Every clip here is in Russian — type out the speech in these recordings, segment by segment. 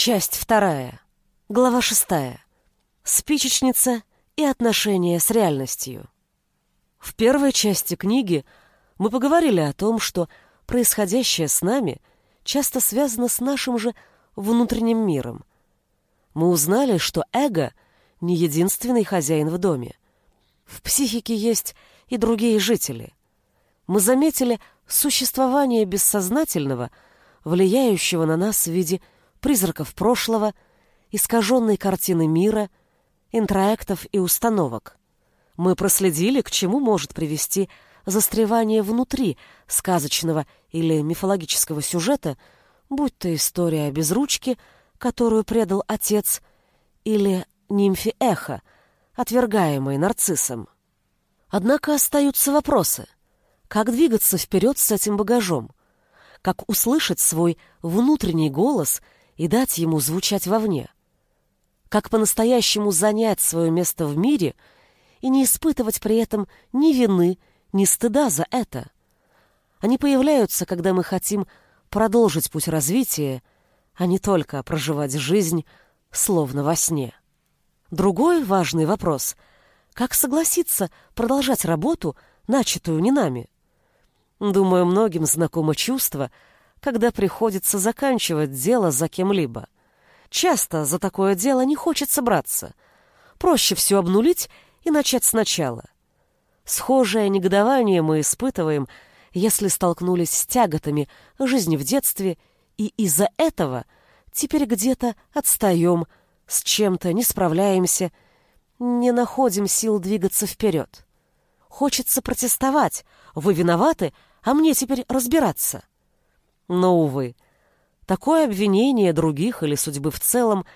Часть вторая. Глава шестая. Спичечница и отношения с реальностью. В первой части книги мы поговорили о том, что происходящее с нами часто связано с нашим же внутренним миром. Мы узнали, что эго не единственный хозяин в доме. В психике есть и другие жители. Мы заметили существование бессознательного, влияющего на нас в виде призраков прошлого, искаженной картины мира, интроектов и установок. Мы проследили, к чему может привести застревание внутри сказочного или мифологического сюжета, будь то история без ручки, которую предал отец, или нимфе эхо, отвергаемой нарциссом. Однако остаются вопросы. Как двигаться вперед с этим багажом? Как услышать свой внутренний голос и дать ему звучать вовне? Как по-настоящему занять свое место в мире и не испытывать при этом ни вины, ни стыда за это? Они появляются, когда мы хотим продолжить путь развития, а не только проживать жизнь, словно во сне. Другой важный вопрос — как согласиться продолжать работу, начатую не нами? Думаю, многим знакомо чувство, когда приходится заканчивать дело за кем-либо. Часто за такое дело не хочется браться. Проще все обнулить и начать сначала. Схожее негодование мы испытываем, если столкнулись с тяготами жизни в детстве, и из-за этого теперь где-то отстаем, с чем-то не справляемся – не находим сил двигаться вперед. Хочется протестовать. Вы виноваты, а мне теперь разбираться. Но, увы, такое обвинение других или судьбы в целом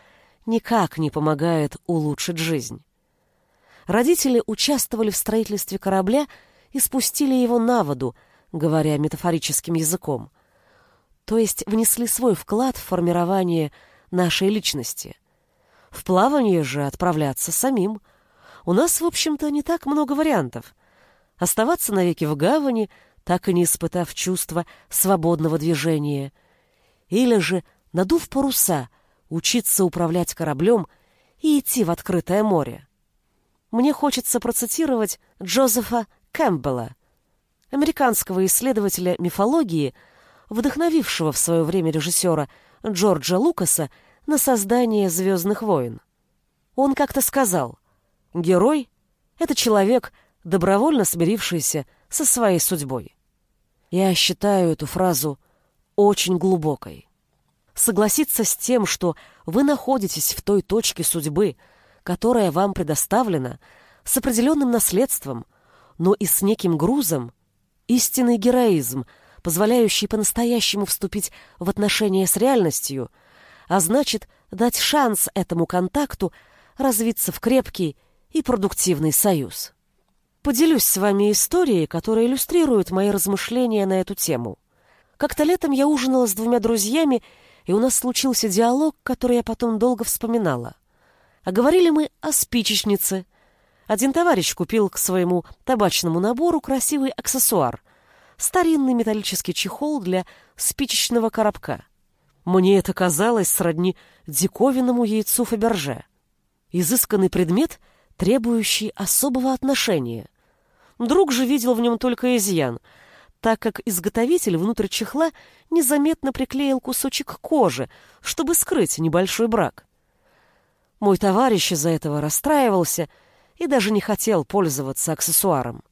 никак не помогает улучшить жизнь. Родители участвовали в строительстве корабля и спустили его на воду, говоря метафорическим языком, то есть внесли свой вклад в формирование нашей личности. В плавание же отправляться самим. У нас, в общем-то, не так много вариантов. Оставаться навеки в гавани, так и не испытав чувства свободного движения. Или же, надув паруса, учиться управлять кораблем и идти в открытое море. Мне хочется процитировать Джозефа Кэмпбелла, американского исследователя мифологии, вдохновившего в свое время режиссера Джорджа Лукаса на создание «Звездных войн». Он как-то сказал, «Герой — это человек, добровольно смирившийся со своей судьбой». Я считаю эту фразу очень глубокой. Согласиться с тем, что вы находитесь в той точке судьбы, которая вам предоставлена, с определенным наследством, но и с неким грузом, истинный героизм, позволяющий по-настоящему вступить в отношения с реальностью — а значит, дать шанс этому контакту развиться в крепкий и продуктивный союз. Поделюсь с вами историей, которая иллюстрирует мои размышления на эту тему. Как-то летом я ужинала с двумя друзьями, и у нас случился диалог, который я потом долго вспоминала. А говорили мы о спичечнице. Один товарищ купил к своему табачному набору красивый аксессуар — старинный металлический чехол для спичечного коробка — мне это казалось сродни диковинному яйцу Фаберже. Изысканный предмет, требующий особого отношения. Друг же видел в нем только изъян, так как изготовитель внутрь чехла незаметно приклеил кусочек кожи, чтобы скрыть небольшой брак. Мой товарищ из-за этого расстраивался и даже не хотел пользоваться аксессуаром.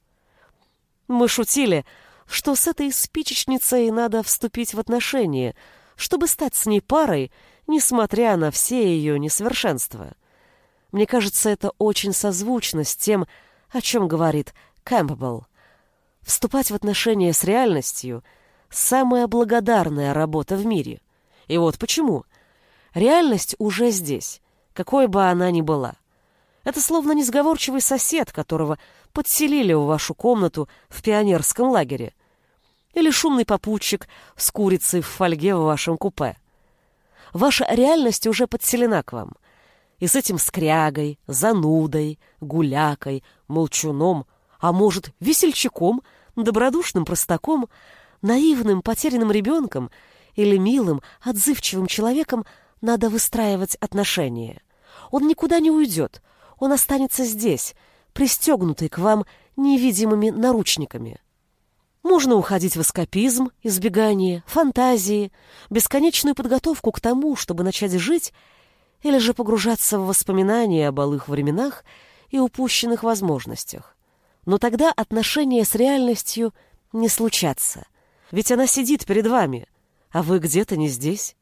Мы шутили, что с этой спичечницей надо вступить в отношения — чтобы стать с ней парой, несмотря на все ее несовершенства. Мне кажется, это очень созвучно с тем, о чем говорит Кэмпбелл. Вступать в отношения с реальностью — самая благодарная работа в мире. И вот почему. Реальность уже здесь, какой бы она ни была. Это словно несговорчивый сосед, которого подселили в вашу комнату в пионерском лагере или шумный попутчик с курицей в фольге в вашем купе. Ваша реальность уже подселена к вам. И с этим скрягой, занудой, гулякой, молчуном, а может, весельчаком, добродушным простаком, наивным потерянным ребенком или милым, отзывчивым человеком надо выстраивать отношения. Он никуда не уйдет, он останется здесь, пристегнутый к вам невидимыми наручниками. Можно уходить в эскапизм, избегание, фантазии, бесконечную подготовку к тому, чтобы начать жить, или же погружаться в воспоминания о былых временах и упущенных возможностях. Но тогда отношения с реальностью не случатся, ведь она сидит перед вами, а вы где-то не здесь.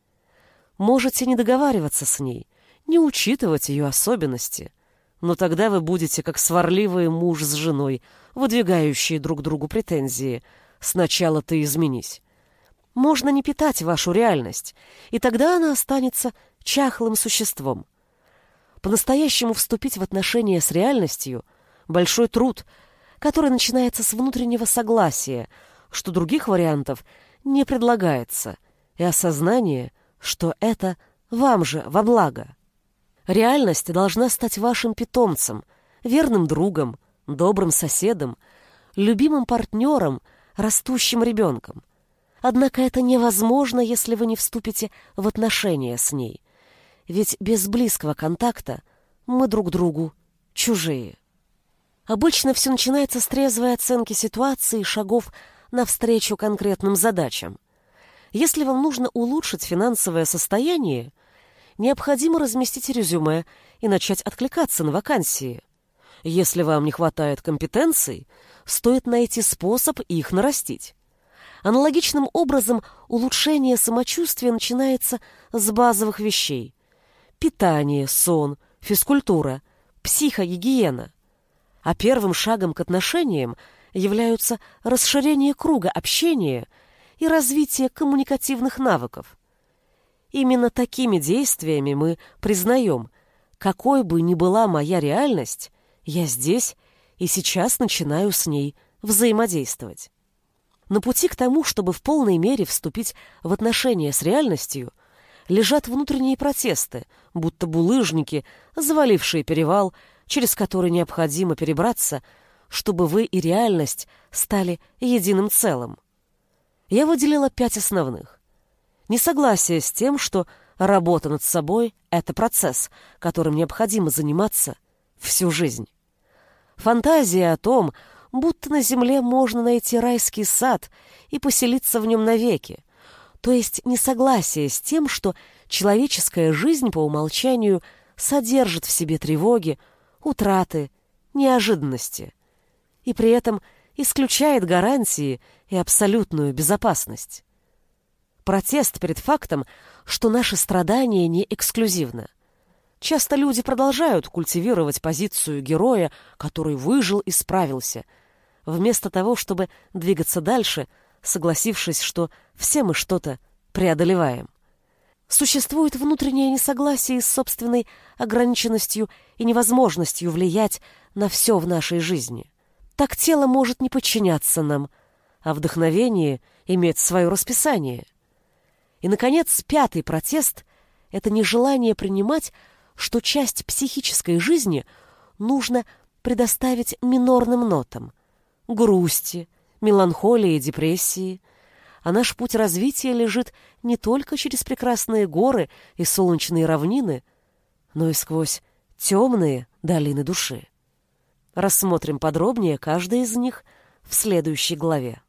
Можете не договариваться с ней, не учитывать ее особенности, но тогда вы будете как сварливый муж с женой, выдвигающие друг другу претензии. Сначала ты изменись. Можно не питать вашу реальность, и тогда она останется чахлым существом. По-настоящему вступить в отношения с реальностью — большой труд, который начинается с внутреннего согласия, что других вариантов не предлагается, и осознание, что это вам же во благо. Реальность должна стать вашим питомцем, верным другом, добрым соседом, любимым партнером, растущим ребенком. Однако это невозможно, если вы не вступите в отношения с ней. Ведь без близкого контакта мы друг другу чужие. Обычно все начинается с трезвой оценки ситуации и шагов навстречу конкретным задачам. Если вам нужно улучшить финансовое состояние, необходимо разместить резюме и начать откликаться на вакансии. Если вам не хватает компетенций, стоит найти способ их нарастить. Аналогичным образом улучшение самочувствия начинается с базовых вещей. Питание, сон, физкультура, психогигиена. А первым шагом к отношениям являются расширение круга общения и развитие коммуникативных навыков. Именно такими действиями мы признаем, какой бы ни была моя реальность, я здесь и сейчас начинаю с ней взаимодействовать. На пути к тому, чтобы в полной мере вступить в отношения с реальностью, лежат внутренние протесты, будто булыжники, завалившие перевал, через который необходимо перебраться, чтобы вы и реальность стали единым целым. Я выделила пять основных. Несогласие с тем, что работа над собой — это процесс, которым необходимо заниматься всю жизнь. Фантазия о том, будто на земле можно найти райский сад и поселиться в нем навеки, то есть несогласие с тем, что человеческая жизнь по умолчанию содержит в себе тревоги, утраты, неожиданности, и при этом исключает гарантии и абсолютную безопасность. Протест перед фактом, что наше страдание не эксклюзивно. Часто люди продолжают культивировать позицию героя, который выжил и справился, вместо того, чтобы двигаться дальше, согласившись, что все мы что-то преодолеваем. Существует внутреннее несогласие с собственной ограниченностью и невозможностью влиять на все в нашей жизни. Так тело может не подчиняться нам, а вдохновение иметь свое расписание. И, наконец, пятый протест — это нежелание принимать что часть психической жизни нужно предоставить минорным нотам — грусти, меланхолии и депрессии, а наш путь развития лежит не только через прекрасные горы и солнечные равнины, но и сквозь темные долины души. Рассмотрим подробнее каждый из них в следующей главе.